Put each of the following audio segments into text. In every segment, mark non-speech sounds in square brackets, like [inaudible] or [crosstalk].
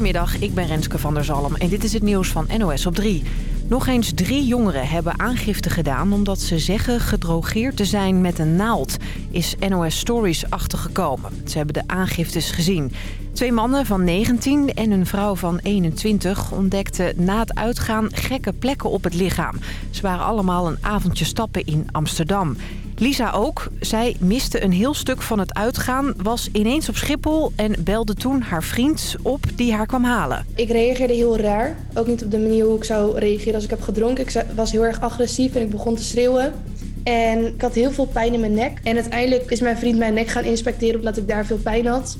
Goedemiddag, ik ben Renske van der Zalm en dit is het nieuws van NOS op 3. Nog eens drie jongeren hebben aangifte gedaan omdat ze zeggen gedrogeerd te zijn met een naald. Is NOS Stories achtergekomen. Ze hebben de aangiftes gezien. Twee mannen van 19 en een vrouw van 21 ontdekten na het uitgaan gekke plekken op het lichaam. Ze waren allemaal een avondje stappen in Amsterdam. Lisa ook. Zij miste een heel stuk van het uitgaan, was ineens op Schiphol... en belde toen haar vriend op die haar kwam halen. Ik reageerde heel raar. Ook niet op de manier hoe ik zou reageren als ik heb gedronken. Ik was heel erg agressief en ik begon te schreeuwen. En ik had heel veel pijn in mijn nek. En uiteindelijk is mijn vriend mijn nek gaan inspecteren... omdat ik daar veel pijn had.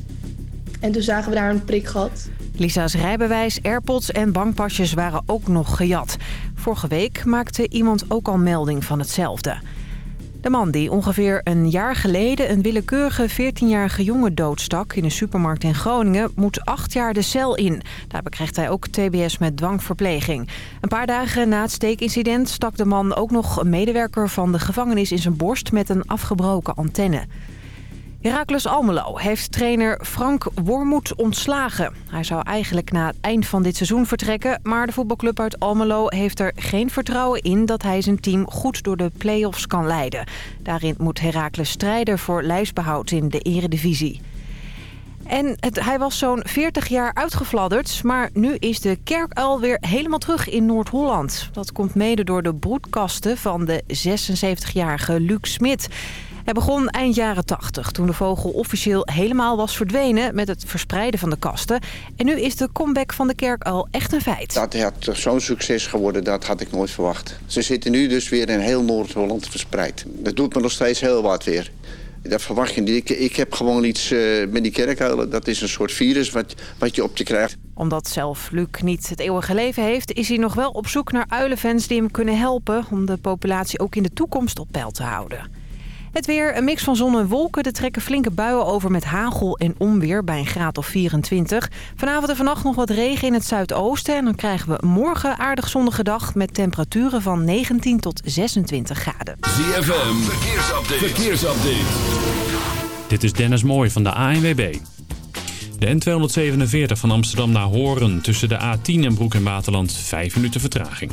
En toen zagen we daar een prik gehad. Lisa's rijbewijs, airpods en bankpasjes waren ook nog gejat. Vorige week maakte iemand ook al melding van hetzelfde. De man die ongeveer een jaar geleden een willekeurige 14-jarige jongen doodstak in een supermarkt in Groningen moet acht jaar de cel in. Daarbij krijgt hij ook tbs met dwangverpleging. Een paar dagen na het steekincident stak de man ook nog een medewerker van de gevangenis in zijn borst met een afgebroken antenne. Heracles Almelo heeft trainer Frank Wormoed ontslagen. Hij zou eigenlijk na het eind van dit seizoen vertrekken... maar de voetbalclub uit Almelo heeft er geen vertrouwen in... dat hij zijn team goed door de play-offs kan leiden. Daarin moet Heracles strijden voor lijstbehoud in de eredivisie. En hij was zo'n 40 jaar uitgefladderd, maar nu is de kerkuil weer helemaal terug in Noord-Holland. Dat komt mede door de broedkasten van de 76-jarige Luc Smit... Hij begon eind jaren 80, toen de vogel officieel helemaal was verdwenen... met het verspreiden van de kasten. En nu is de comeback van de kerk al echt een feit. Dat had zo'n succes geworden, dat had ik nooit verwacht. Ze zitten nu dus weer in heel Noord-Holland verspreid. Dat doet me nog steeds heel wat weer. Dat verwacht je niet. Ik, ik heb gewoon iets uh, met die kerkuilen. Dat is een soort virus wat, wat je op je krijgt. Omdat zelf Luc niet het eeuwige leven heeft... is hij nog wel op zoek naar uilenfans die hem kunnen helpen... om de populatie ook in de toekomst op peil te houden. Het weer, een mix van zon en wolken. Er trekken flinke buien over met hagel en onweer bij een graad of 24. Vanavond en vannacht nog wat regen in het zuidoosten. En dan krijgen we morgen aardig zonnige dag met temperaturen van 19 tot 26 graden. ZFM, verkeersupdate. verkeersupdate. Dit is Dennis Mooij van de ANWB. De N247 van Amsterdam naar Horen tussen de A10 en Broek en Waterland 5 minuten vertraging.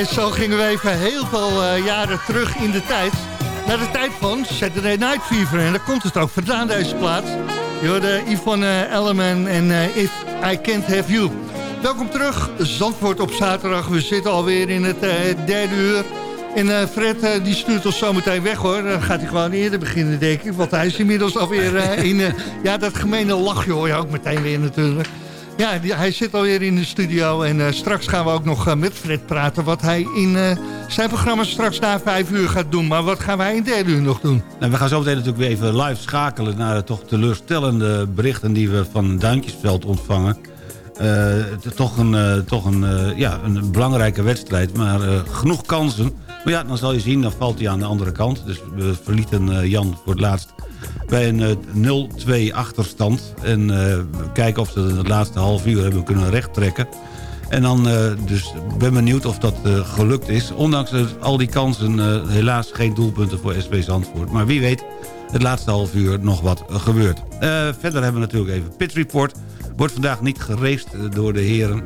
En zo gingen we even heel veel uh, jaren terug in de tijd. Naar de tijd van Saturday Night Fever. En daar komt het ook vandaan, deze plaats. Je Yvonne Elleman en uh, If I Can't Have You. Welkom terug, Zandvoort op zaterdag. We zitten alweer in het derde uur. En Fred die stuurt ons zo meteen weg hoor. Dan gaat hij gewoon eerder beginnen denk ik. Want hij is inmiddels alweer in... ja, dat gemene lachje hoor je ook meteen weer natuurlijk. Ja, hij zit alweer in de studio. En straks gaan we ook nog met Fred praten. Wat hij in zijn programma straks na vijf uur gaat doen. Maar wat gaan wij in derde uur nog doen? Nou, we gaan zo meteen natuurlijk weer even live schakelen... naar toch teleurstellende berichten die we van Duintjesveld ontvangen. toch een, toch een, ja, een belangrijke wedstrijd, maar genoeg kansen maar ja, dan zal je zien, dan valt hij aan de andere kant. Dus we verlieten uh, Jan voor het laatst bij een eh, 0-2 achterstand. En uh, kijken of ze het laatste half uur hebben kunnen rechttrekken. En dan, dus ben benieuwd of dat gelukt is. Ondanks al die kansen, helaas geen doelpunten voor SP Zandvoort. Maar wie weet, het laatste half uur nog wat gebeurt. verder hebben we natuurlijk even Pit Report. Wordt vandaag niet gereest door de heren.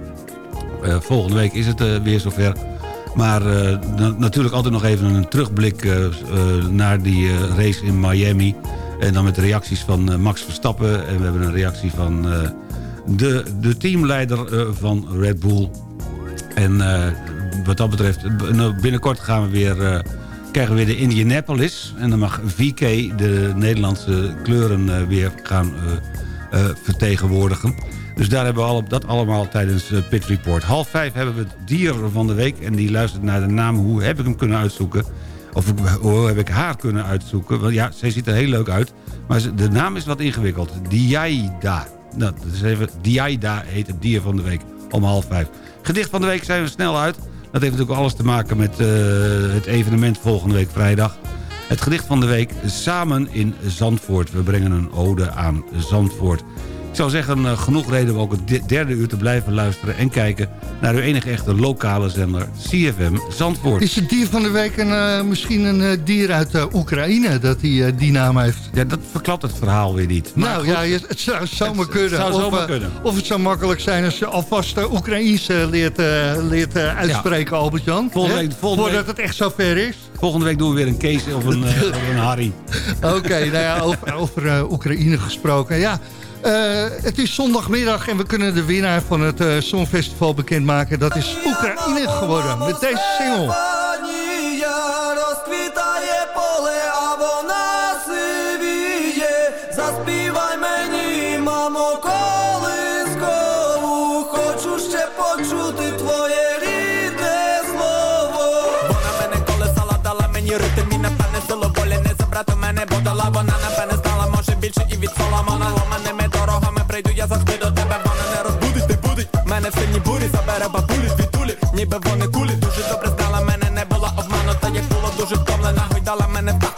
volgende week is het weer zover. Maar uh, natuurlijk altijd nog even een terugblik uh, uh, naar die race in Miami. En dan met de reacties van Max Verstappen. En we hebben een reactie van de, de teamleider van Red Bull. En wat dat betreft, binnenkort gaan we weer, krijgen we weer de Indianapolis. En dan mag VK de Nederlandse kleuren weer gaan vertegenwoordigen. Dus daar hebben we al, dat allemaal tijdens uh, Pit Report. Half vijf hebben we het dier van de week. En die luistert naar de naam. Hoe heb ik hem kunnen uitzoeken? Of hoe heb ik haar kunnen uitzoeken? Want ja, zij ziet er heel leuk uit. Maar de naam is wat ingewikkeld. Diaida. Nou, dat is even, Diaida heet het dier van de week. Om half vijf. Gedicht van de week zijn we snel uit. Dat heeft natuurlijk alles te maken met uh, het evenement volgende week vrijdag. Het gedicht van de week Samen in Zandvoort. We brengen een ode aan Zandvoort. Ik zou zeggen, eh, genoeg reden om ook het derde uur te blijven luisteren... en kijken naar uw enige echte lokale zender, CFM Zandvoort. Is het dier van de week een, uh, misschien een uh, dier uit uh, Oekraïne dat die, die naam heeft? Ja, dat verklapt het verhaal weer niet. Maar nou goed, ja, het zou zomaar kunnen. Het zou of, kunnen. Of het zou makkelijk zijn als je alvast Oekraïens leert, leert uitspreken, ja. Albert-Jan. Volgende week, volgende Voordat week, het echt zover is. Volgende week doen we weer een Kees of een, of een Harry. [laughs] Oké, okay, nou ja, over, over Oekraïne gesproken. Ja, het is zondagmiddag en we kunnen de winnaar van het uh, Songfestival bekendmaken. Dat is Oekraïne geworden met deze single. Мене в сильні бурі забере бабулі звітулі, ніби вони кулі Дуже добре знала мене, не була обманута, як було дуже втомлена, гойдала мене в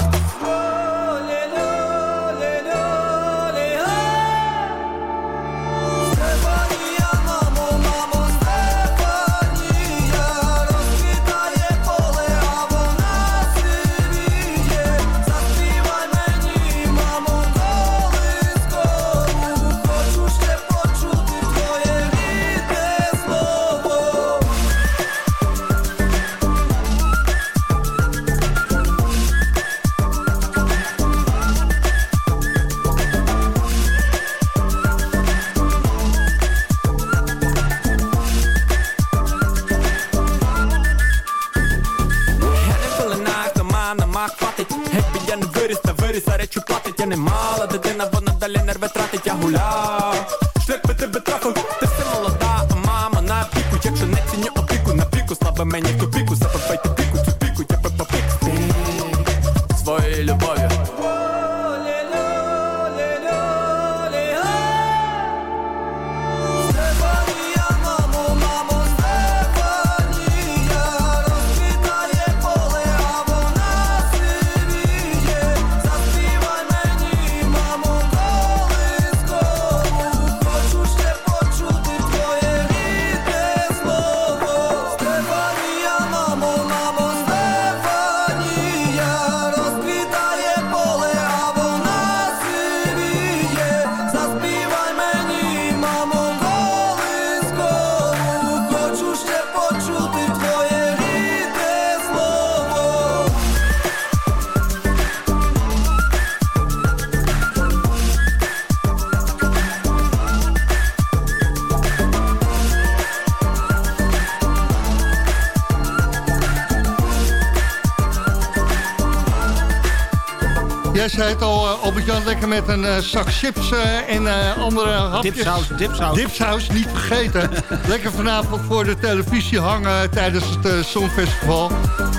zei het al, uh, Albert-Jan, lekker met een uh, zak chips uh, en andere hapjes. Dipsaus, dipsaus. Dipsaus, niet vergeten. [laughs] lekker vanavond voor de televisie hangen tijdens het Songfestival.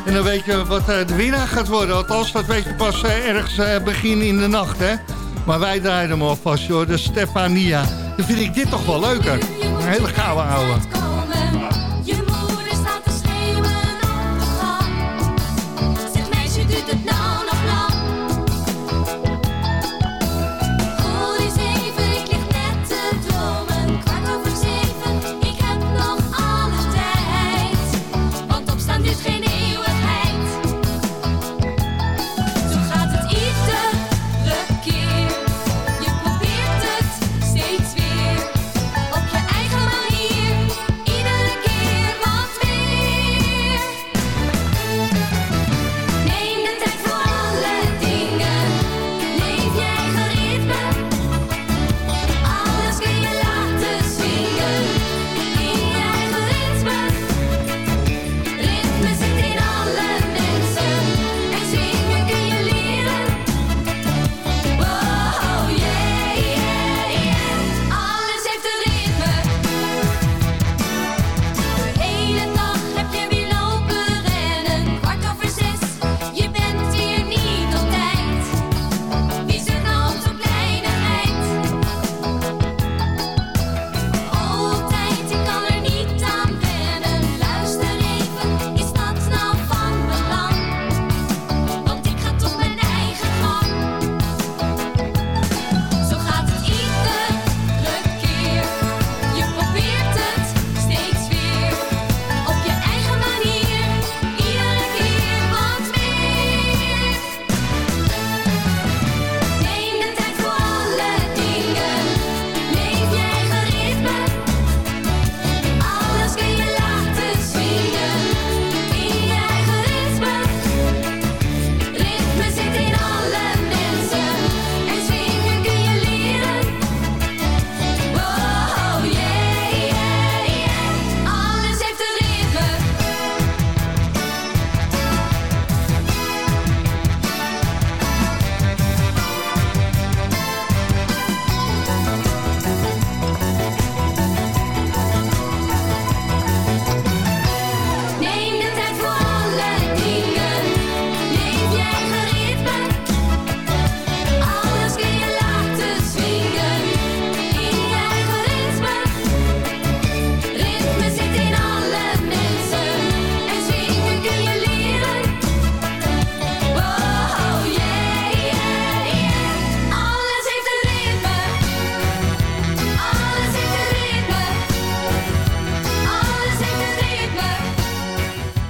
En dan weet je wat de winnaar gaat worden. Althans, dat weet je pas ergens begin in de nacht, hè. Maar wij draaien hem alvast, joh. De Stefania. Dan vind ik dit toch wel leuker. Een hele gouden ouwe.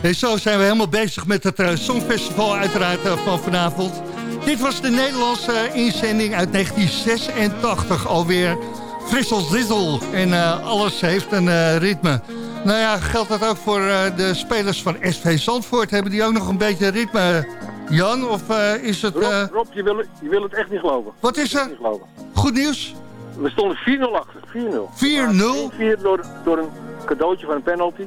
En zo zijn we helemaal bezig met het uh, Songfestival uiteraard uh, van vanavond. Dit was de Nederlandse uh, inzending uit 1986 alweer. Frissel en alles heeft een ritme. Nou ja, geldt dat ook voor de spelers van SV Zandvoort? Hebben die ook nog een beetje ritme, Jan? Of is het... Rob, Rob je, wil, je wil het echt niet geloven. Wat is er? Goed nieuws? We stonden 4-0 achter. 4-0? 4-0? door, door een cadeautje van een penalty.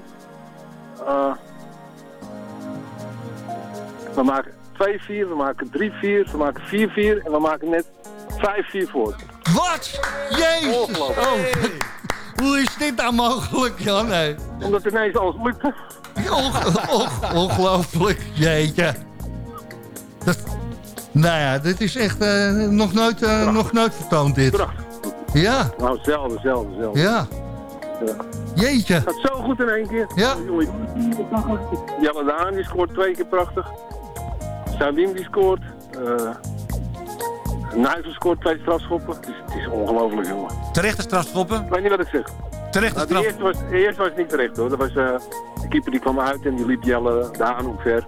We maken 2-4, we maken 3-4, we maken 4-4 en we maken net 5-4 voor. Wat? Jezus! Ongelooflijk. Oh. [laughs] Hoe is dit nou mogelijk, Jan? Nee. Omdat ineens alles lukte. ongelooflijk, jeetje. Dat, nou ja, dit is echt uh, nog, nooit, uh, nog nooit vertoond, dit. Prachtig. Ja. Nou, hetzelfde, hetzelfde, hetzelfde. Ja. Ja. Jeetje. Het gaat zo goed in één keer. Ja. Jelle Daan die scoort twee keer prachtig. Sabine die scoort. Uh, Nijver scoort twee strafschoppen. Het is, het is ongelooflijk, jongen. Terechte strafschoppen? Ik weet niet wat ik zeg. Terechte nou, straf... eerste was, was niet terecht, hoor. Dat was, uh, de keeper die kwam uit en die liep Jelle Daan hoe ver.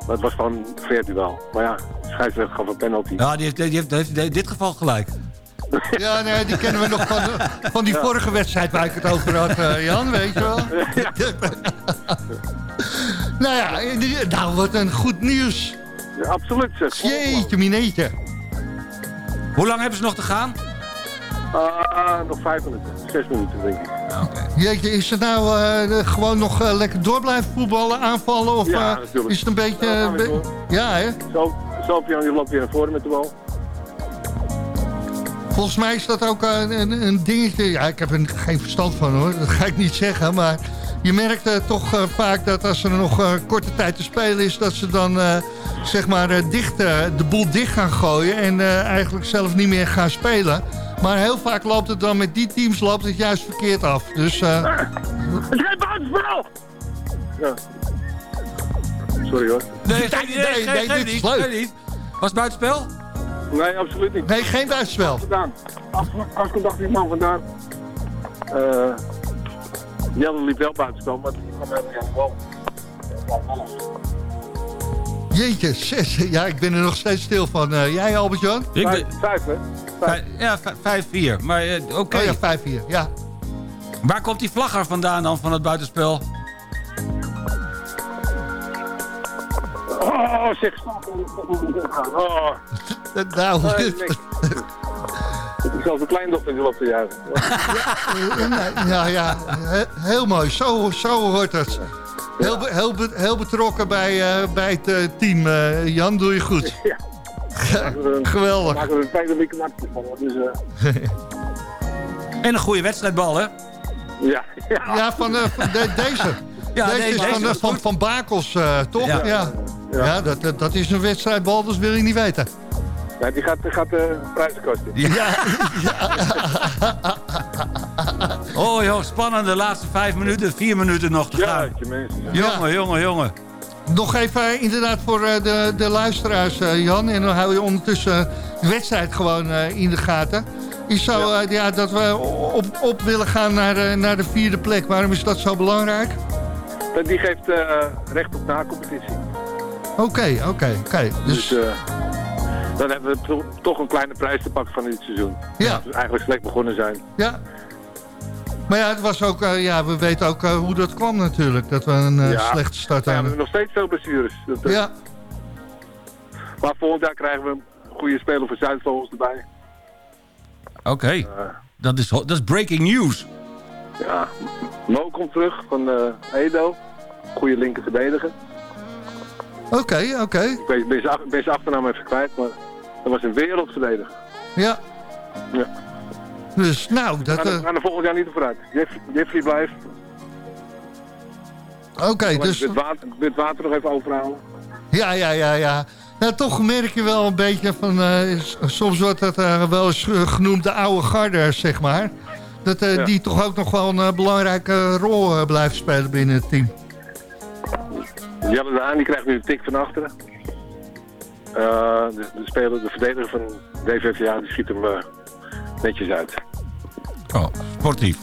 Maar het was gewoon een ver duel. Maar ja, de scheidsrechter gaf een penalty. Ja, die heeft, die heeft, die heeft in dit geval gelijk. [laughs] Ja, nee, die kennen we nog van, van die vorige wedstrijd waar ik het over had, uh, Jan, weet je wel. [laughs] Ja. [laughs] nou ja, nou wat een goed nieuws. Absoluut zeg. Jeetje, mineetje. Hoe lang hebben ze nog te gaan? Uh, nog vijf minuten, zes minuten denk ik. Okay. Jeetje, is het nou uh, gewoon nog uh, lekker door blijven voetballen, aanvallen? Of ja, is het een beetje... Ja, ja hè? Zo, Sofian die loopt weer naar voren met de bal. Volgens mij is dat ook een, een, een dingetje. Ja, ik heb er geen verstand van hoor, dat ga ik niet zeggen. Maar je merkt uh, toch uh, vaak dat als er nog uh, korte tijd te spelen is... dat ze dan zeg maar dicht, de boel dicht gaan gooien en eigenlijk zelf niet meer gaan spelen. Maar heel vaak loopt het dan met die teams loopt het juist verkeerd af. Dus... [laughs] Het is geen buitenspel! Ja. Sorry hoor. Nee, nee, nee, nee, nee dit is leuk. Niet. Was het buitenspel? Nee, absoluut niet. Nee, geen buitenspel. Gedaan. Afgedacht dacht die man vandaan. Uh, Jelle liep wel buitenspel, maar die kwam helemaal aan de bal. Jeetje, zes. Ja, ik ben er nog steeds stil van. Uh, jij, Albert-Jan? Vijf, vijf, hè? Vijf. Ja, vijf, vier. Maar uh, oké. Okay. Oh ja, vijf, vier, ja. Waar komt die vlagger vandaan dan van het buitenspel? Oh, zeg, stop. Oh. [laughs] nou, nee, [laughs] Zelfs een kleindochter die loopt te juichen. Ja, ja, heel mooi. Zo, zo hoort het. Heel, heel, heel betrokken bij, uh, bij het uh, team. Uh, Jan, doe je goed. Ja. Geweldig. Maken er een tweede week van. Dus, en een goede wedstrijdbal, hè? Ja, ja. ja van, van de, deze. [laughs] Ja, deze nee, is van, deze van, van Bakels, toch? Ja, ja. ja. dat, dat is een wedstrijdbal, dat wil je niet weten. Ja, die gaat, die gaat uh, prijzen kosten. Ja. [laughs] oh joh, spannend. De laatste vijf minuten, vier minuten nog te gaan. Ja, mensen. Jongen, jongen, jongen. Nog even uh, inderdaad voor uh, de, de luisteraars, Jan. En dan hou je ondertussen de wedstrijd gewoon in de gaten. Is zo ja. ja. dat we op, op willen gaan naar, naar de vierde plek. Waarom is dat zo belangrijk? Die geeft recht op na-competitie. Oké, oké, oké. Dus, dus dan hebben we toch een kleine prijs te pakken van dit seizoen. Ja. Dus eigenlijk slecht begonnen zijn. Ja. Maar ja, het was ook, uh, ja, we weten ook uh, hoe dat kwam natuurlijk. Dat we een uh, ja. slechte start hadden. Ja, we hebben nog steeds veel blessures. Dat, ja. Maar volgend jaar krijgen we een goede speler voor Zuidvogels erbij. Oké, okay. dat, is, dat is breaking news. Ja, Mo komt terug van Edo. Goede linker verdediger. Oké, okay, oké. Okay. Ik ben, ben, ben zijn achternaam even kwijt, maar dat was een wereldverdediger. Ja. Ja. Dus nou, dat... We gaan, er, uh... volgend jaar niet op vooruit. Jeff, Jeffrey blijft. Oké, okay, dus... Het water, het water nog even overhalen. Ja, ja, ja, ja. Nou, toch merk je wel een beetje van... Uh, soms wordt dat uh, wel eens genoemd de oude garde, zeg maar. Dat ja. die toch ook nog wel een belangrijke rol blijft spelen binnen het team. Jelle de Haan die krijgt nu een tik van achteren. Uh, de, de, speler, de verdediger van DVVA die schiet hem uh, netjes uit. Oh, sportief.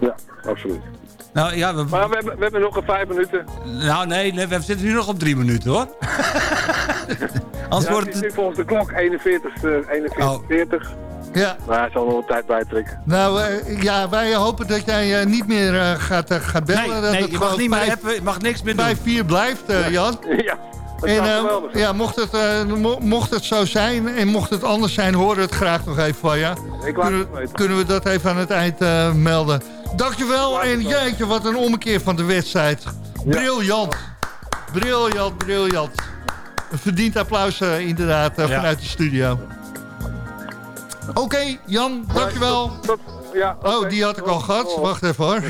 Ja, absoluut. Nou, ja, we... Maar we hebben, we hebben nog een vijf minuten. Nou, nee, nee, we zitten nu nog op drie minuten, hoor. [laughs] Anders ja, wordt het... volgens de klok 41, uh, 41, oh. 40. Ja. Maar hij zal nog een tijd bijtrekken. Nou, uh, ja, wij hopen dat jij uh, niet meer uh, gaat, gaat bellen. Nee, dat nee het je mag, niet meer hebben, je mag niks meer doen. Bij vier blijft, Jan. [laughs] Ja. En, ja, mocht het, mo mocht het zo zijn en mocht het anders zijn, horen we het graag nog even van je. Kunnen, kunnen we dat even aan het eind melden. Dankjewel en jeetje, wat een ommekeer van de wedstrijd. Briljant. Briljant, briljant. Een verdiend applaus inderdaad vanuit de studio. Oké, okay, Jan, dankjewel. Tot, tot, ja, okay. Oh, die had ik al gehad. Wacht even hoor.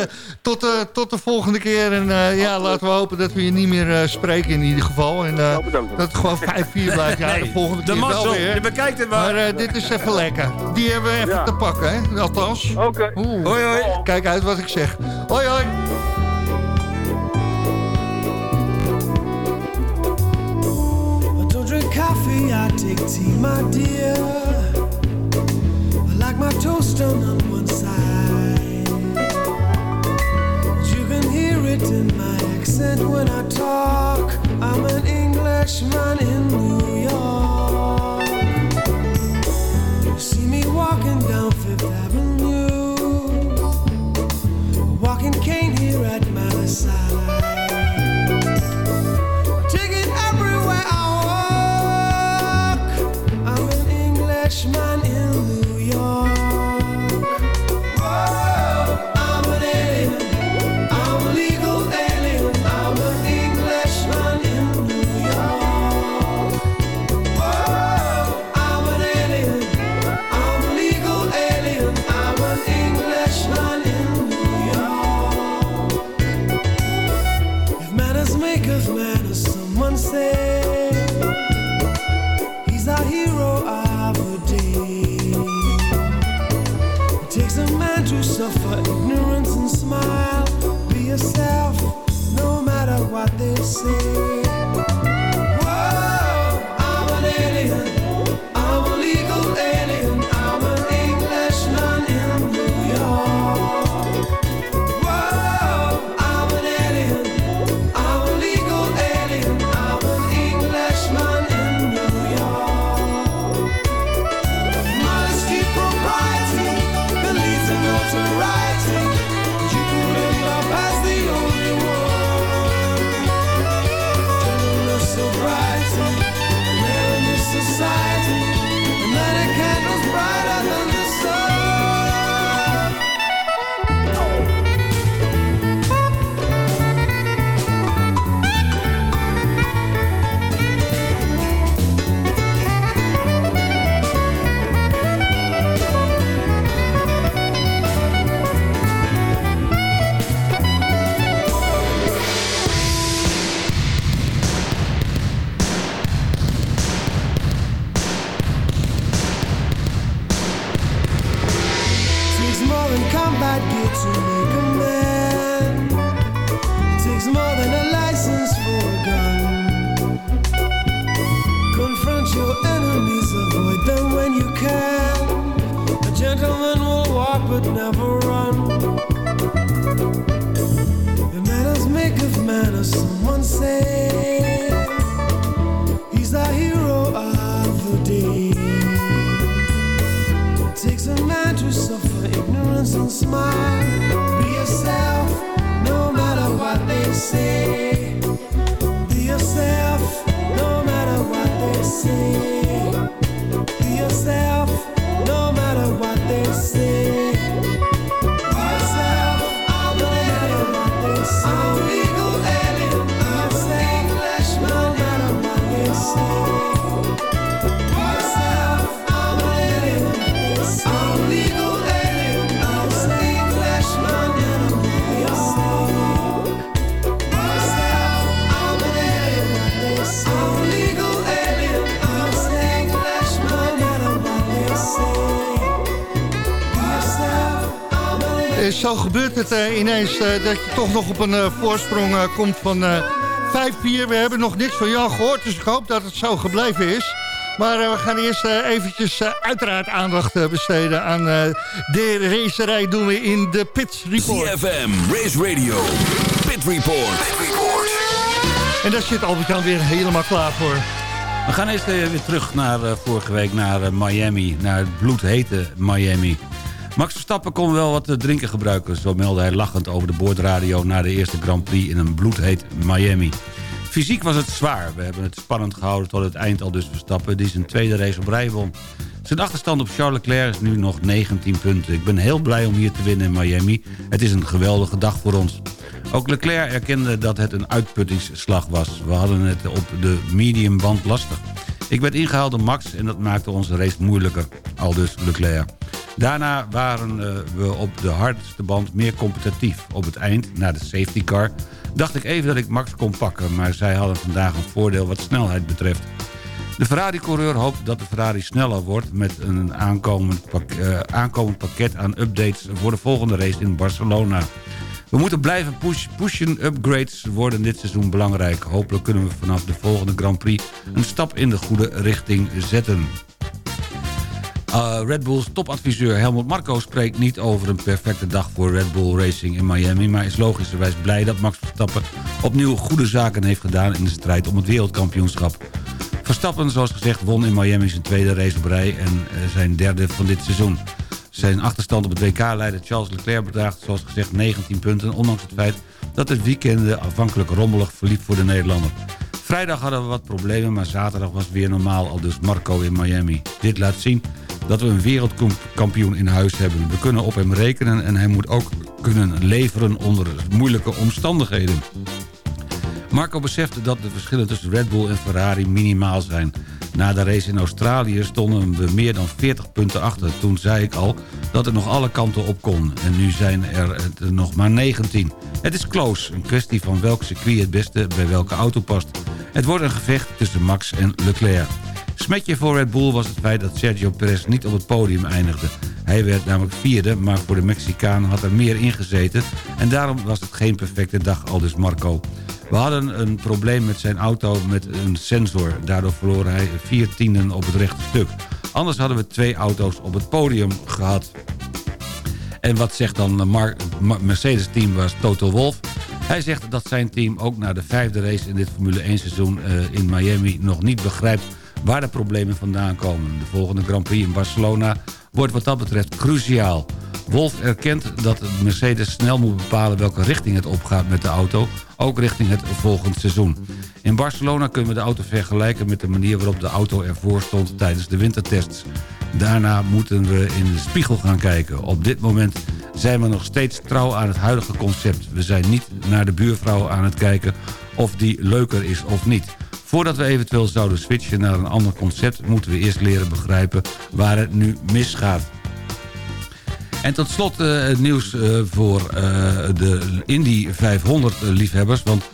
[laughs] tot, uh, tot de volgende keer. En uh, ja, laten we hopen dat we je niet meer uh, spreken in ieder geval. En dat het gewoon 5-4 blijft. Ja, [laughs] nee, de volgende de keer mazzel, wel weer. Je bekijkt het maar. Maar dit is even lekker. Die hebben we even ja. te pakken, hè? Althans. Oké. Okay. Hoi, hoi. Kijk uit wat ik zeg. Hoi, hoi. I don't drink coffee, I take tea, my dear. Like my toast on one side. You can hear it in my accent when I talk. I'm an Englishman in New York. You see me walking down Fifth Avenue, walking cane here at my side. It takes more than a license for a gun. Confront your enemies, avoid them when you can. A gentleman will walk but never run. The manners make of manners, someone say. Ignorance and smile. Be yourself, no matter what they say. Zo gebeurt het eh, ineens eh, dat je toch nog op een eh, voorsprong eh, komt van eh 5-4. We hebben nog niks van Jan gehoord, dus ik hoop dat het zo gebleven is. Maar eh, we gaan eerst eh, eventjes uiteraard aandacht besteden aan eh, de racerij doen we in de Pit Report. CFM, Race Radio, Pit Report. En daar zit Albert-Jan weer helemaal klaar voor. We gaan eerst weer terug naar eh, vorige week naar Miami. Naar het bloedhete Miami. Max Verstappen kon wel wat te drinken gebruiken. Zo meldde hij lachend over de boordradio... na de eerste Grand Prix in een bloedheet Miami. Fysiek was het zwaar. We hebben het spannend gehouden tot het eind al dus Verstappen... die zijn tweede race op rij won. Zijn achterstand op Charles Leclerc is nu nog 19 punten. Ik ben heel blij om hier te winnen in Miami. Het is een geweldige dag voor ons. Ook Leclerc erkende dat het een uitputtingsslag was. We hadden het op de mediumband lastig. Ik werd ingehaald door Max en dat maakte onze race moeilijker. Aldus Leclerc. Daarna waren eh, we op de hardste band meer competitief. Op het eind, na de safety car, dacht ik even dat ik Max kon pakken... maar zij hadden vandaag een voordeel wat snelheid betreft. De Ferrari-coureur hoopt dat de Ferrari sneller wordt... met een aankomend, eh, aankomend pakket aan updates voor de volgende race in Barcelona. We moeten blijven push, pushen. Upgrades worden dit seizoen belangrijk. Hopelijk kunnen we vanaf de volgende Grand Prix... een stap in de goede richting zetten. Uh, Red Bulls topadviseur Helmut Marko spreekt niet over een perfecte dag voor Red Bull Racing in Miami... maar is logischerwijs blij dat Max Verstappen opnieuw goede zaken heeft gedaan... in de strijd om het wereldkampioenschap. Verstappen, zoals gezegd, won in Miami zijn tweede race op rij... en eh, zijn derde van dit seizoen. Zijn achterstand op het WK-leider Charles Leclerc bedraagt, zoals gezegd, 19 punten... ondanks het feit dat het weekend afhankelijk rommelig verliep voor de Nederlander. Vrijdag hadden we wat problemen, maar zaterdag was weer normaal... al dus Marco in Miami. Dit laat zien dat we een wereldkampioen in huis hebben. We kunnen op hem rekenen en hij moet ook kunnen leveren onder moeilijke omstandigheden. Marco besefte dat de verschillen tussen Red Bull en Ferrari minimaal zijn. Na de race in Australië stonden we meer dan 40 punten achter. Toen zei ik al dat het nog alle kanten op kon. En nu zijn er nog maar 19. Het is close, een kwestie van welk circuit het beste bij welke auto past. Het wordt een gevecht tussen Max en Leclerc. Smetje voor Red Bull was het feit dat Sergio Perez niet op het podium eindigde. Hij werd namelijk vierde, maar voor de Mexicaan had er meer ingezeten... en daarom was het geen perfecte dag, aldus Marco. We hadden een probleem met zijn auto met een sensor. Daardoor verloor hij vier tienden op het rechte stuk. Anders hadden we twee auto's op het podium gehad. En wat zegt dan Mar- Mercedes-team was Toto Wolff? Hij zegt dat zijn team ook na de vijfde race in dit Formule 1 seizoen eh, in Miami nog niet begrijpt waar de problemen vandaan komen. De volgende Grand Prix in Barcelona wordt wat dat betreft cruciaal. Wolf erkent dat Mercedes snel moet bepalen welke richting het opgaat met de auto, ook richting het volgend seizoen. In Barcelona kunnen we de auto vergelijken met de manier waarop de auto ervoor stond tijdens de wintertests. Daarna moeten we in de spiegel gaan kijken. Op dit moment zijn we nog steeds trouw aan het huidige concept. We zijn niet naar de buurvrouw aan het kijken of die leuker is of niet. Voordat we eventueel zouden switchen naar een ander concept... moeten we eerst leren begrijpen waar het nu misgaat. En tot slot eh, het nieuws eh, voor eh, de Indy 500 liefhebbers. Want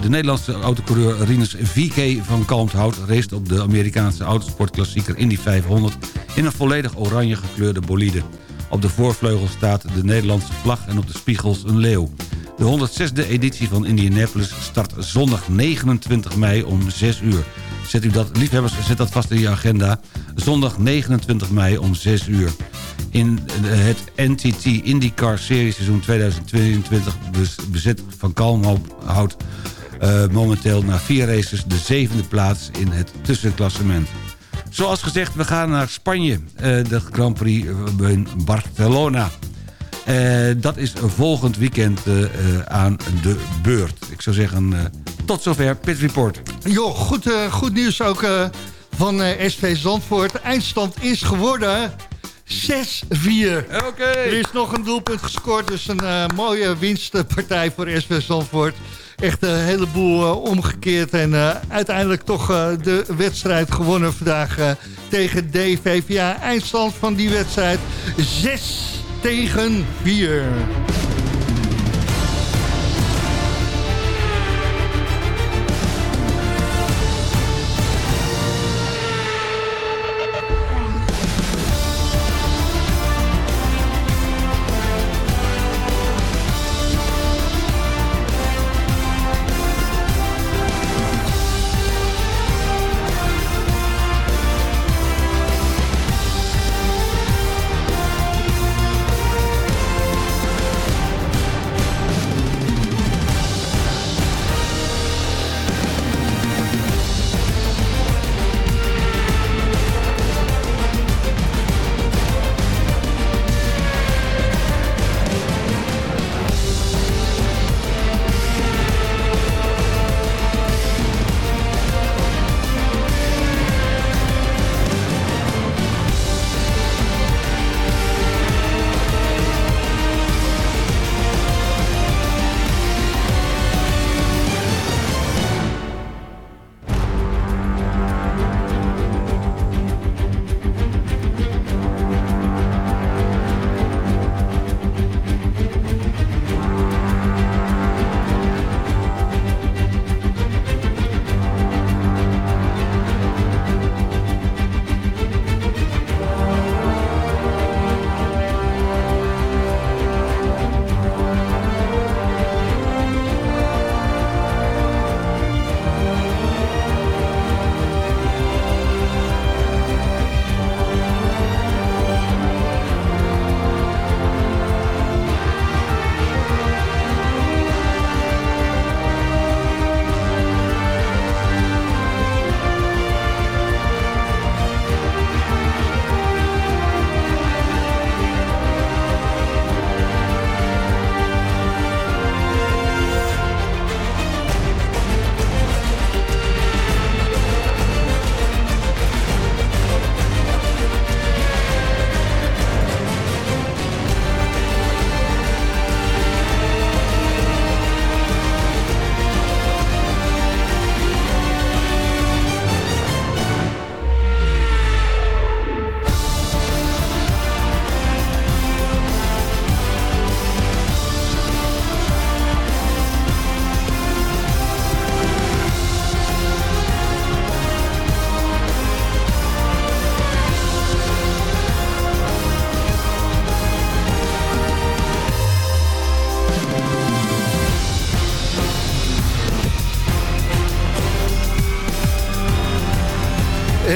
de Nederlandse autocoureur Rinus VK van Kalmthout... race op de Amerikaanse autosportklassieker Indy 500... in een volledig oranje gekleurde bolide. Op de voorvleugel staat de Nederlandse vlag en op de spiegels een leeuw. De 106e editie van Indianapolis start zondag 29 mei om 6 uur. Zet u dat, liefhebbers, zet dat vast in je agenda. Zondag 29 mei om 6 uur. In het NTT IndyCar Series seizoen 2022 bezet Van Kalmhout uh, momenteel na vier races de zevende plaats in het tussenklassement. Zoals gezegd, we gaan naar Spanje. Uh, de Grand Prix in Barcelona. Uh, dat is volgend weekend aan de beurt. Ik zou zeggen, tot zover Pit Report. Jo, goed, goed nieuws ook van SV Zandvoort. Eindstand is geworden 6-4. Oké. Er is nog een doelpunt gescoord, dus een mooie winstpartij voor SV Zandvoort echt een heleboel uh, omgekeerd. En uh, uiteindelijk toch uh, de wedstrijd gewonnen vandaag tegen DVVA. Eindstand van die wedstrijd 6 tegen 4.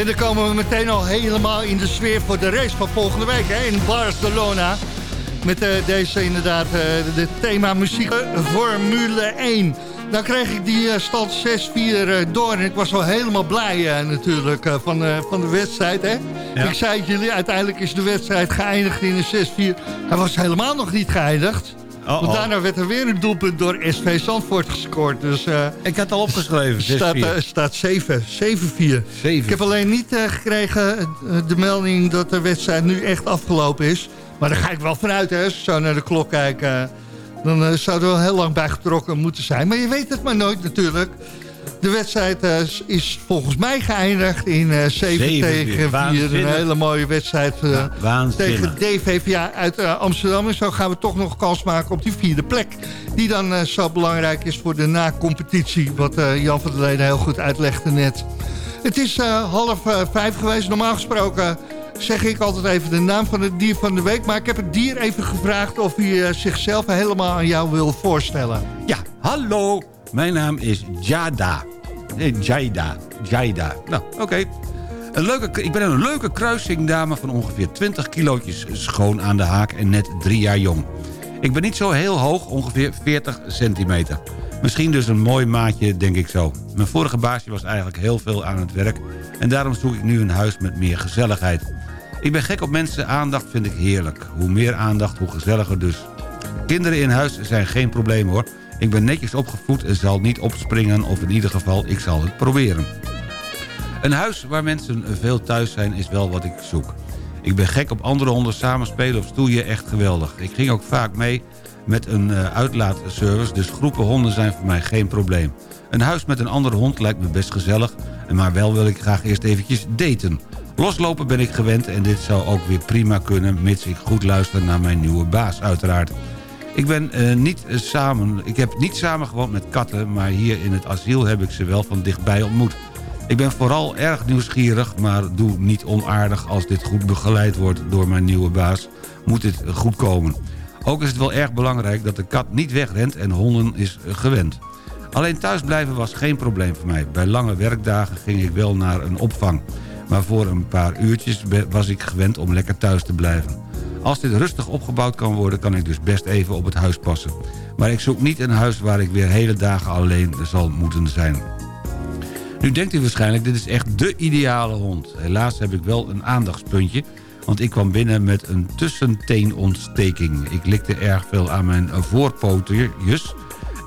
En dan komen we meteen al helemaal in de sfeer voor de race van volgende week hè, in Barcelona. Met uh, deze inderdaad uh, de thema muziek Formule 1. Nou kreeg ik die uh, stand 6-4 door en ik was wel helemaal blij natuurlijk van, van de wedstrijd. Hè? Ja. Ik zei het jullie, uiteindelijk is de wedstrijd geëindigd in een 6-4. Hij was helemaal nog niet geëindigd. Oh, Want daarna werd er weer een doelpunt door SV Zandvoort gescoord. Dus, uh, ik had al opgeschreven. [laughs] staat, uh, staat 7. 7-4. Ik heb alleen niet uh, gekregen de melding dat de wedstrijd nu echt afgelopen is. Maar daar ga ik wel vanuit, hè, zo naar de klok kijk. dan zou er wel heel lang bij getrokken moeten zijn. Maar je weet het maar nooit natuurlijk. De wedstrijd uh, is volgens mij geëindigd in uh, 7, 7 tegen 4. Een hele mooie wedstrijd uh, ja, tegen DVVA uit uh, Amsterdam. En zo gaan we toch nog kans maken op die vierde plek. Die dan zo belangrijk is voor de na-competitie. Wat Jan van der Leden heel goed uitlegde net. Het is half vijf geweest. Normaal gesproken zeg ik altijd even de naam van het dier van de week. Maar ik heb het dier even gevraagd of hij eh, zichzelf helemaal aan jou wil voorstellen. Ja, hallo. Mijn naam is Jada. Nee, Jaida. Jaida. Nou, oké. Een leuke, ik ben een leuke kruisingdame van ongeveer 20 kilootjes schoon aan de haak en net drie jaar jong. Ik ben niet zo heel hoog, ongeveer 40 centimeter. Misschien dus een mooi maatje, denk ik zo. Mijn vorige baasje was eigenlijk heel veel aan het werk... en daarom zoek ik nu een huis met meer gezelligheid. Ik ben gek op mensen, aandacht vind ik heerlijk. Hoe meer aandacht, hoe gezelliger dus. Kinderen in huis zijn geen probleem hoor. Ik ben netjes opgevoed en zal niet opspringen... of in ieder geval, ik zal het proberen. Een huis waar mensen veel thuis zijn is wel wat ik zoek. Ik ben gek op andere honden samen spelen of stoeien echt geweldig. Ik ging ook vaak mee met een uh, uitlaatservice, dus groepen honden zijn voor mij geen probleem. Een huis met een andere hond lijkt me best gezellig, maar wel wil ik graag eerst eventjes daten. Loslopen ben ik gewend en dit zou ook weer prima kunnen... mits ik goed luister naar mijn nieuwe baas uiteraard. Ik, ben, uh, niet, uh, samen, ik heb niet samen gewoond met katten... maar hier in het asiel heb ik ze wel van dichtbij ontmoet. Ik ben vooral erg nieuwsgierig, maar doe niet onaardig... als dit goed begeleid wordt door mijn nieuwe baas. Moet dit goed komen. Ook is het wel erg belangrijk dat de kat niet wegrent en honden is gewend. Alleen thuisblijven was geen probleem voor mij. Bij lange werkdagen ging ik wel naar een opvang. Maar voor een paar uurtjes was ik gewend om lekker thuis te blijven. Als dit rustig opgebouwd kan worden, kan ik dus best even op het huis passen. Maar ik zoek niet een huis waar ik weer hele dagen alleen zal moeten zijn. Nu denkt u waarschijnlijk, dit is echt de ideale hond. Helaas heb ik wel een aandachtspuntje... want ik kwam binnen met een tussenteenontsteking. Ik likte erg veel aan mijn voorpootjes...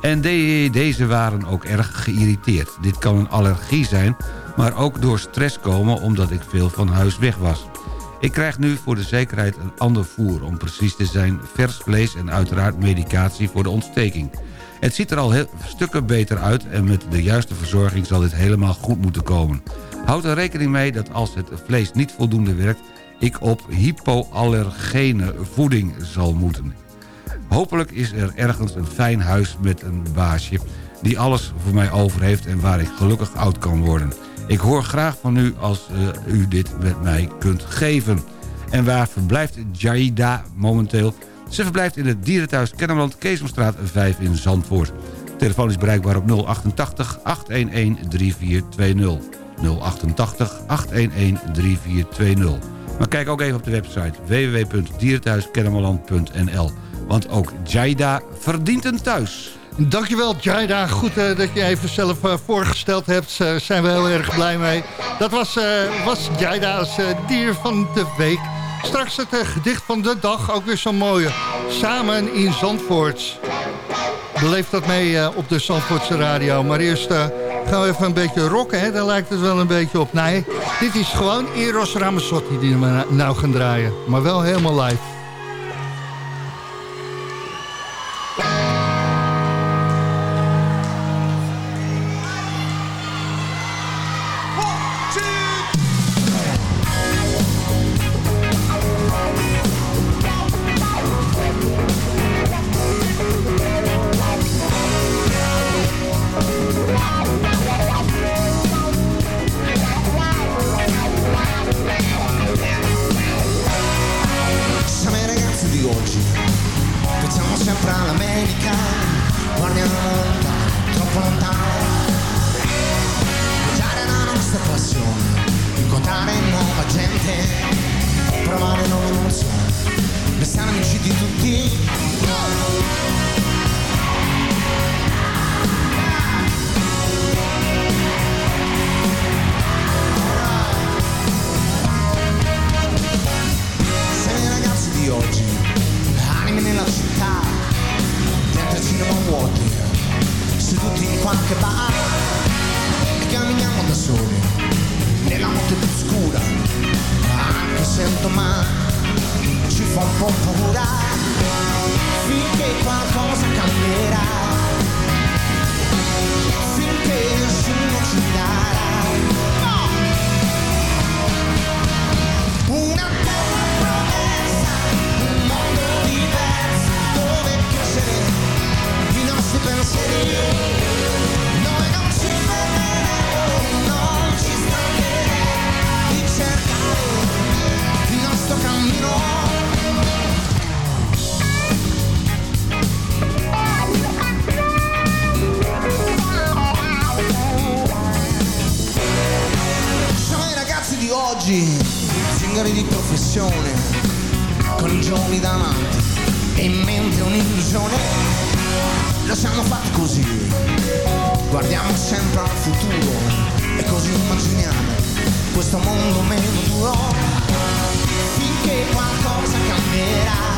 en de deze waren ook erg geïrriteerd. Dit kan een allergie zijn, maar ook door stress komen... omdat ik veel van huis weg was. Ik krijg nu voor de zekerheid een ander voer... om precies te zijn vers vlees en uiteraard medicatie voor de ontsteking... Het ziet er al stukken beter uit en met de juiste verzorging zal dit helemaal goed moeten komen. Houd er rekening mee dat als het vlees niet voldoende werkt... ik op hypoallergene voeding zal moeten. Hopelijk is er ergens een fijn huis met een baasje... die alles voor mij over heeft en waar ik gelukkig oud kan worden. Ik hoor graag van u als uh, u dit met mij kunt geven. En waar verblijft Jaida momenteel? Ze verblijft in het dierenthuis Kennemerland, Keesomstraat 5 in Zandvoort. Telefoon is bereikbaar op 088 811 3420. 088 811 3420. Maar kijk ook even op de website www.dierenthuiskennemerland.nl. Want ook Jaida verdient een thuis. Dankjewel Jaida, goed uh, dat je even zelf uh, voorgesteld hebt. Daar uh, zijn we heel erg blij mee. Dat was, was Jaida als dier van de week. Straks het gedicht van de dag, ook weer zo'n mooie. Samen in Zandvoort. Beleef dat mee op de Zandvoortse radio. Maar eerst gaan we even een beetje rocken, hè? daar lijkt het wel een beetje op. Nee, dit is gewoon Eros Ramazzotti die we nou gaan draaien. Maar wel helemaal live. guardiamo sempre al futuro e così immaginiamo questo mondo meno duro. Finché qualcosa cambierà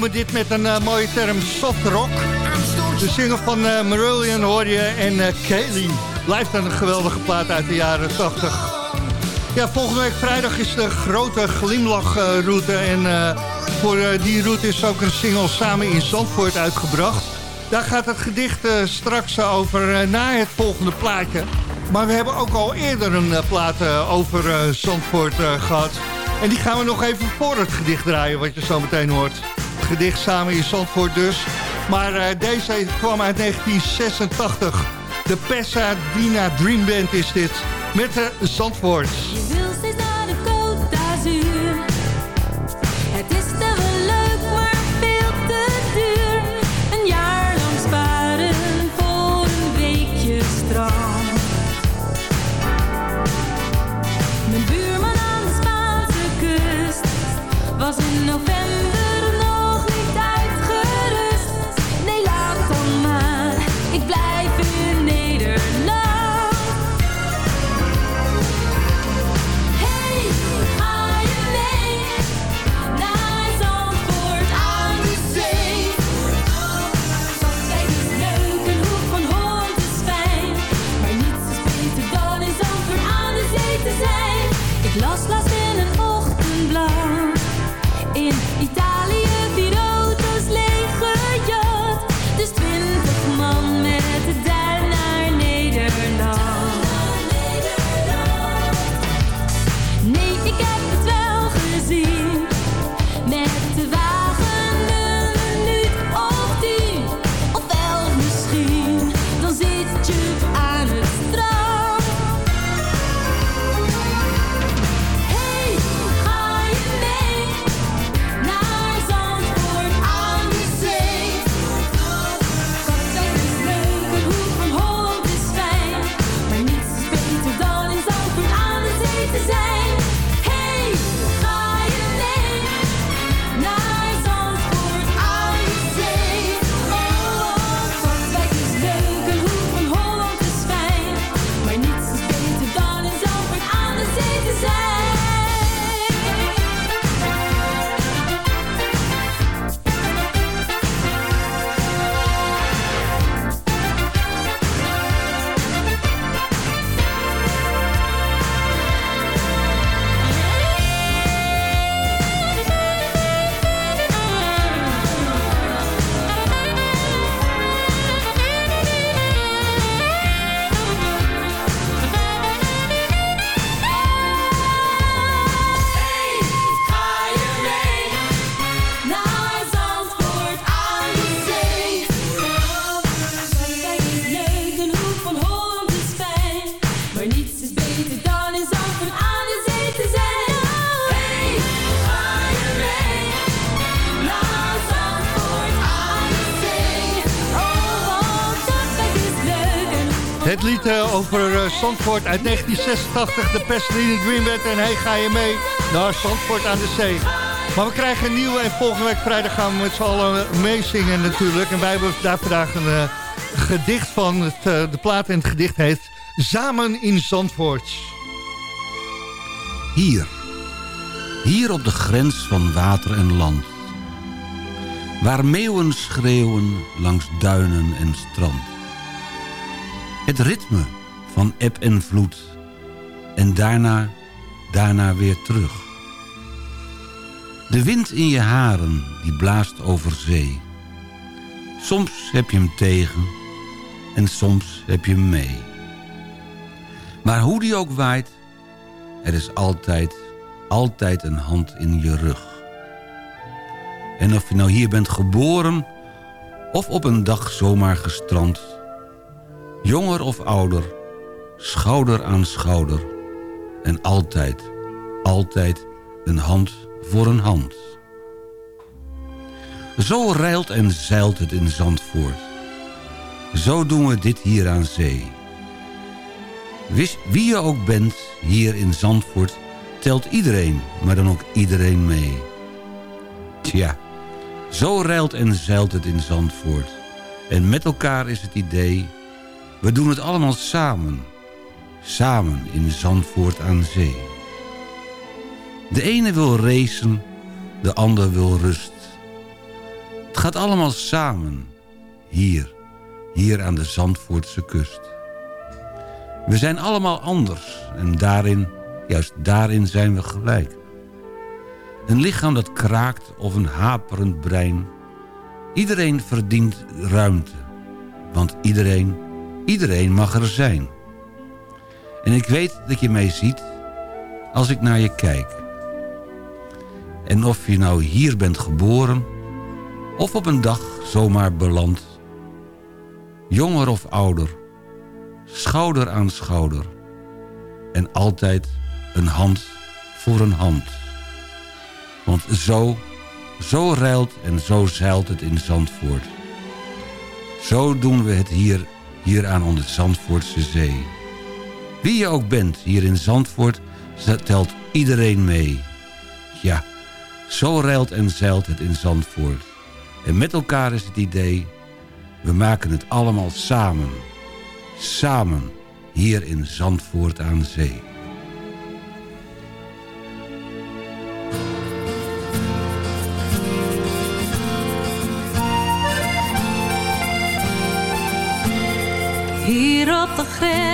noemen dit met een eh, mooie term soft rock. De single van uh, Marillion hoor je en eh, uh, Kaylee. Blijft een geweldige plaat uit de jaren 80. Ja, volgende week vrijdag is de grote glimlachroute. En voor die route is ook een single samen in Zandvoort uitgebracht. Daar gaat het gedicht straks over na het volgende plaatje. Maar we hebben ook al eerder een plaat over Zandvoort gehad. En die gaan we nog even voor het gedicht draaien, wat je zo meteen hoort. Gedicht samen in Zandvoort dus. Maar uh, deze kwam uit 1986. De Pasadena Dream Band is dit. Met de Zandvoort. Zandvoort uit 1986, de Dream Band. En hey, ga je mee naar Zandvoort aan de zee. Maar we krijgen een nieuwe en volgende week vrijdag gaan we met z'n allen meezingen natuurlijk. En wij hebben daar vandaag een eh, gedicht van. Het, eh, de plaat en het gedicht heet Samen in Zandvoort. Hier. Hier op de grens van water en land. Waar meeuwen schreeuwen langs duinen en strand. Het ritme van eb en vloed. En daarna, daarna weer terug. De wind in je haren die blaast over zee. Soms heb je hem tegen en soms heb je hem mee. Maar hoe die ook waait, er is altijd, altijd een hand in je rug. En of je nou hier bent geboren of op een dag zomaar gestrand. Jonger of ouder, schouder aan schouder. En altijd, altijd een hand voor een hand. Zo rijlt en zeilt het in Zandvoort. Zo doen we dit hier aan zee. Wie je ook bent, hier in Zandvoort... telt iedereen, maar dan ook iedereen mee. Tja, zo rijlt en zeilt het in Zandvoort. En met elkaar is het idee... we doen het allemaal samen. Samen in Zandvoort aan zee. De ene wil racen, de ander wil rust. Het gaat allemaal samen, hier, hier aan de Zandvoortse kust. We zijn allemaal anders en daarin, juist daarin zijn we gelijk. Een lichaam dat kraakt of een haperend brein. Iedereen verdient ruimte, want iedereen, iedereen mag er zijn. En ik weet dat je mij ziet als ik naar je kijk. En of je nou hier bent geboren... of op een dag zomaar beland... jonger of ouder... schouder aan schouder... en altijd een hand voor een hand. Want zo, zo ruilt en zo zeilt het in Zandvoort. Zo doen we het hier, hier aan de Zandvoortse zee. Wie je ook bent hier in Zandvoort, telt iedereen mee. Ja, zo ruilt en zeilt het in Zandvoort. En met elkaar is het idee, we maken het allemaal samen. Samen, hier in Zandvoort aan zee. Hier op de grens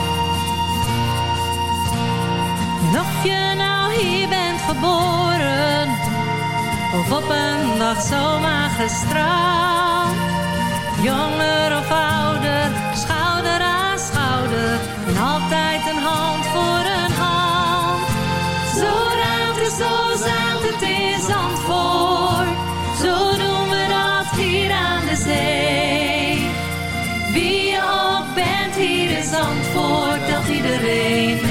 Je bent geboren, of op een dag zomaar gestraald. Jonger of ouder, schouder aan schouder, en altijd een hand voor een hand. Zo ruimt het, zo zeilt het in Zandvoort, zo doen we dat hier aan de zee. Wie je ook bent hier in Zandvoort, dat iedereen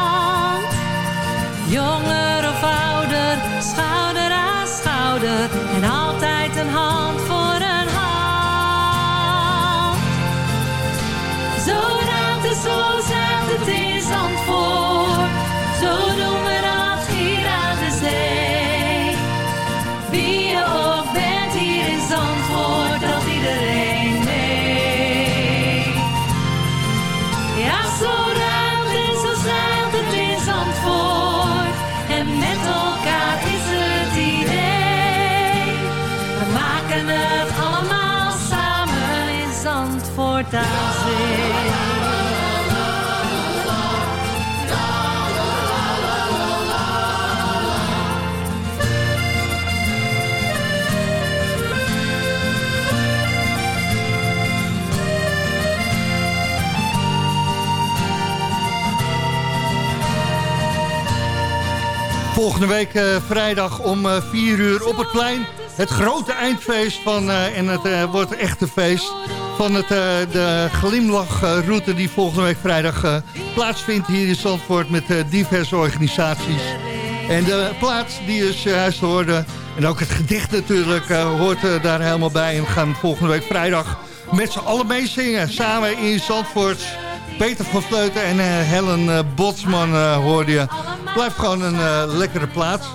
Jonger of ouder, schouder aan schouder, en altijd Volgende week eh, vrijdag om eh 4 uur op het plein. Het grote eindfeest van, eh, en het wordt echt een feest van het, eh, de glimlachroute die volgende week vrijdag eh, plaatsvindt hier in Zandvoort met eh, diverse organisaties. En de plaats die is juist hoorde, en ook het gedicht natuurlijk, hoort daar helemaal bij. En we gaan volgende week vrijdag met z'n allen meezingen, samen in Zandvoort. Peter van Vleuten en Helen Botsman hoorde je. Blijft gewoon een lekkere plaats.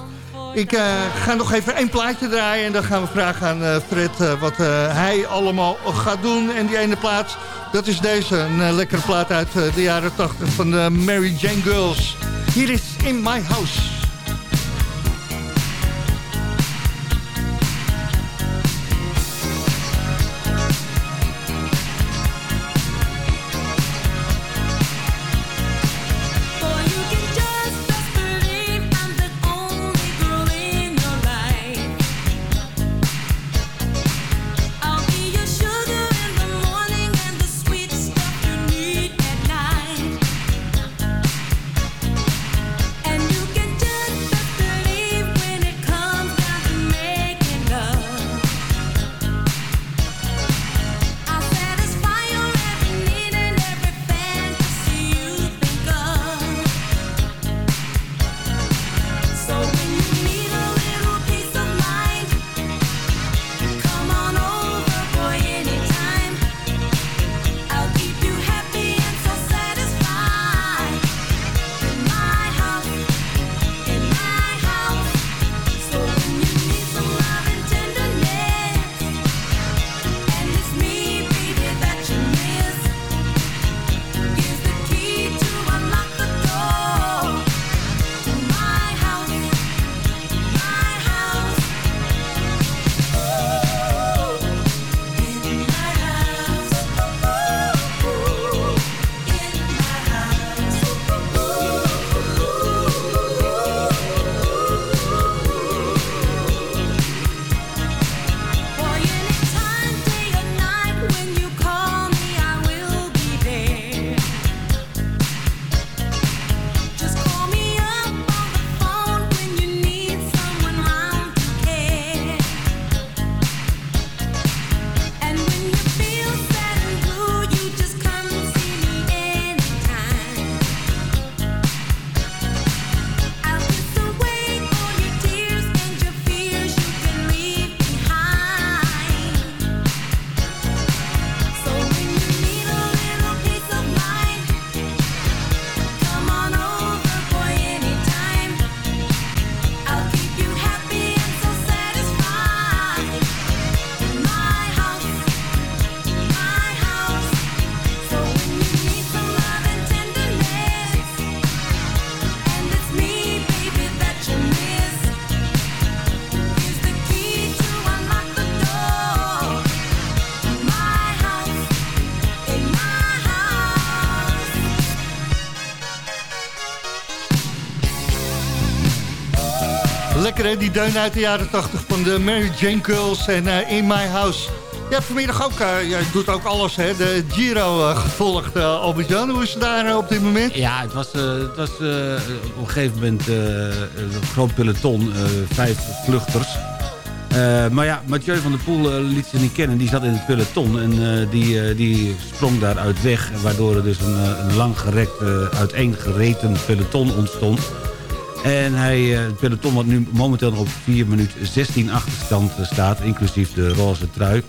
Ik eh, ga nog even één plaatje draaien en dan gaan we vragen aan eh, Fred eh, wat hij allemaal gaat doen. En die ene plaats, dat is deze, een lekkere plaat uit de jaren 80 van de Mary Jane Girls. Hier is In My House. Die deun uit de jaren 80 van de Mary Jane en eh, In My House. Hebt vanmiddag ook, eh, je doet ook alles hè, de Giro eh, gevolgd, uh, Albert-Jan. Hoe is het daar eh, op dit moment? Ja, het was, eh, het was eh, op een gegeven moment eh, een groot peloton, eh, vijf vluchters. Eh, maar ja, Mathieu van der Poel eh, liet ze niet kennen. Die zat in het peloton en eh, die, eh, die sprong daaruit weg. Waardoor er dus een, eh, een lang gerekt, eh, uiteengereten peloton ontstond. En hij, eh, het peloton wat nu momenteel nog op 4 minuten 16 achterstand eh, staat, inclusief de roze trui.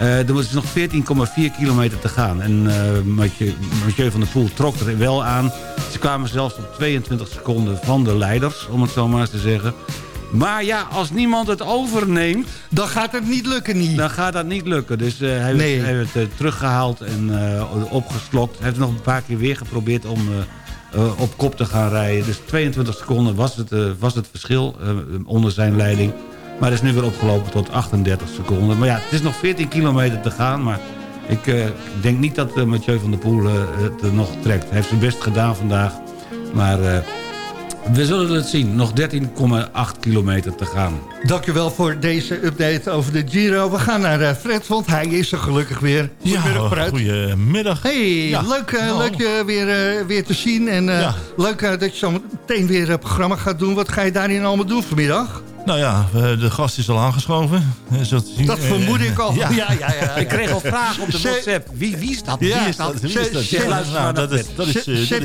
Eh, er is nog 14,4 kilometer te gaan. En eh, Mathieu, Mathieu van der Poel trok er wel aan. Ze kwamen zelfs op 22 seconden van de leiders, om het zo maar eens te zeggen. Maar ja, als niemand het overneemt... Dan gaat het niet lukken, niet. Dan gaat dat niet lukken. Dus eh, hij, Nee. hij heeft het eh, teruggehaald en opgeslokt. Hij heeft nog een paar keer weer geprobeerd om eh, op kop te gaan rijden. Dus 22 seconden was het, eh, was het verschil eh, onder zijn leiding. Maar het is nu weer opgelopen tot 38 seconden. Maar ja, het is nog 14 kilometer te gaan. Maar ik denk niet dat Mathieu van der Poel het nog trekt. Hij heeft zijn best gedaan vandaag. Maar we zullen het zien. Nog 13,8 kilometer te gaan. Dankjewel voor deze update over de Giro. We gaan naar eh, Fred, want hij is er gelukkig weer. Goedemiddag, Fred. Goedemiddag. Hey, Ja. leuk, eh, Hallo. leuk je weer, eh, weer te zien. En eh, Ja. leuk dat je zo meteen weer een programma gaat doen. Wat ga je daarin allemaal doen vanmiddag? Nou ja, de gast is al aangeschoven. Dat Eh, vermoed ik al. Ja, Ja, ja, ja, ja. Ik kreeg al vragen op de WhatsApp. Wie, wie is dat? Ja, wie is dat? Dat? Luister nou, dat dat eh, dat.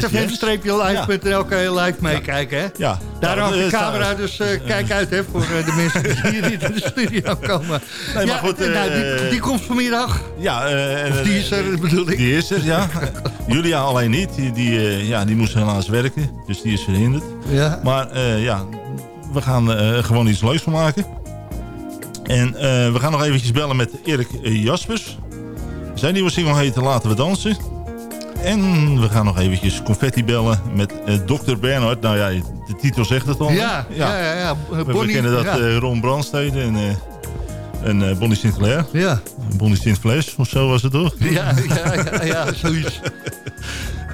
ZFM-live.nl kan je live meekijken, hè? Ja. Daar de camera, dus eh, kijk uit hè, voor eh, de mensen die hier in de studio komen. Nee, maar goed, nou, die, die komt vanmiddag. Ja, eh, die is er, bedoel ik. Die is er, ja. [laughs] Julia alleen niet. Die, die, eh, ja, die moest helaas werken. Dus die is verhinderd. Ja. Maar eh, ja, we gaan er gewoon iets leuks van maken. En eh, we gaan nog eventjes bellen met Erik eh, Jaspers. Zijn nieuwe single heet Laten we dansen. En we gaan nog eventjes confetti bellen met eh, Dr. Bernhard. Nou ja, de titel zegt het al. Ja, ja, ja. ja. We, we Bonnie, kennen dat ja. eh, Ron Brandstede en, eh, en eh, Bonnie Sinclair. Ja. Bonnie Sint-Fles, of zo was het toch? Ja, ja, ja, ja, zoiets. [laughs]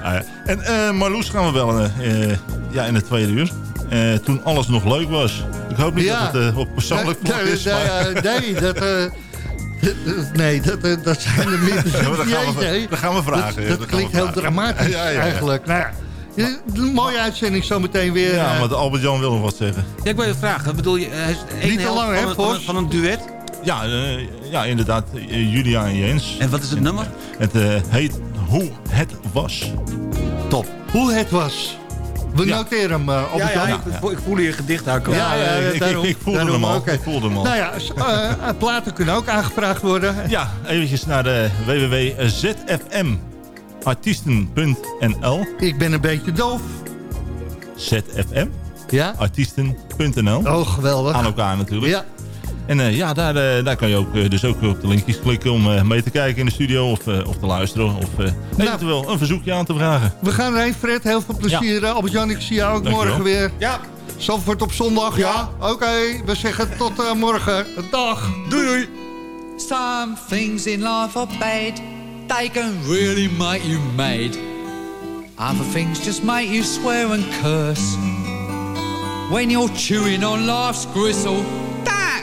Ah. En eh, Marloes gaan we bellen eh, ja, in het tweede uur. Eh, toen alles nog leuk was. Ik hoop niet Ja. dat het eh, op persoonlijk vlak Nee, is. nee, maar- nee, dat... eh, Nee, dat, dat zijn de [laughs] maar dat gaan we- dat gaan we vragen. Dat, Dat dat gaan klinkt heel vragen. dramatisch Ja, ja, ja. eigenlijk. Nou ja, je- een mooie uitzending zometeen weer. Ja, want Albert-Jan wil nog wat zeggen. Ja, ik wil je vragen. Bedoel je, hij is één Niet te lang, hè, van, een- van, een- van een duet? Ja, ja inderdaad. Julia en Jens. En wat is het nummer? Het eh, heet Hoe het was. Top. Hoe het was. We Ja. noteren hem, uh, Ja, ja, ik, voel- ik voel hier gedicht aankomen. Ja, ja, ik- ik- daarom, ik voelde daarom, hem al. Ik voelde hem al. Nou ja, eh, eh, platen kunnen ook aangevraagd worden. Ja, eventjes naar de www.zfmartiesten.nl Ik ben een beetje doof. ZFM Ja? artiesten.nl Oh, geweldig. Aan elkaar natuurlijk. Ja. En eh, ja, daar, eh, daar kan je ook, eh, dus ook op de linkjes klikken om mee te kijken in de studio of, of te luisteren. Of eh, eventueel een verzoekje aan te vragen. We gaan erheen, Fred. Heel veel plezier. Eh, Albert-Jan, ik zie jou ook Dankjewel. morgen weer. Ja. Zandvoort op zondag, ja? Oké, we zeggen tot eh, morgen. Dag. Doei doei. Some things in life are bad. They can really make you mad. Other things just make you swear and curse. When you're chewing on life's gristle,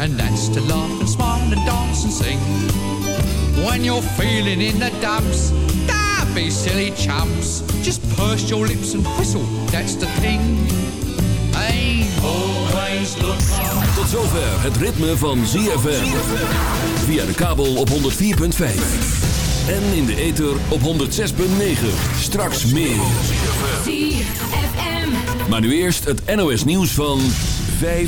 And that's to laugh and smile and dance and sing. When you're feeling in the dumps, don't be silly chumps. Just purse your lips and whistle, that's the thing. Hey, always look on. Tot zover het ritme van ZFM. Via de kabel op 104.5. En in de ether op 106.9. Straks meer. ZFM. Maar nu eerst het NOS nieuws van 5